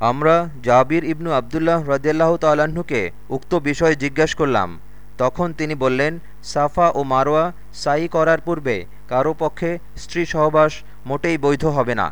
আমরা জাবির ইবনু আবদুল্লাহ রদিয়াল্লাহ তাল্লাহ্নকে উক্ত বিষয়ে জিজ্ঞাসা করলাম। তখন তিনি বললেন, সাফা ও মারোয়া সাই করার পূর্বে কারও পক্ষে স্ত্রী সহবাস মোটেই বৈধ হবে না।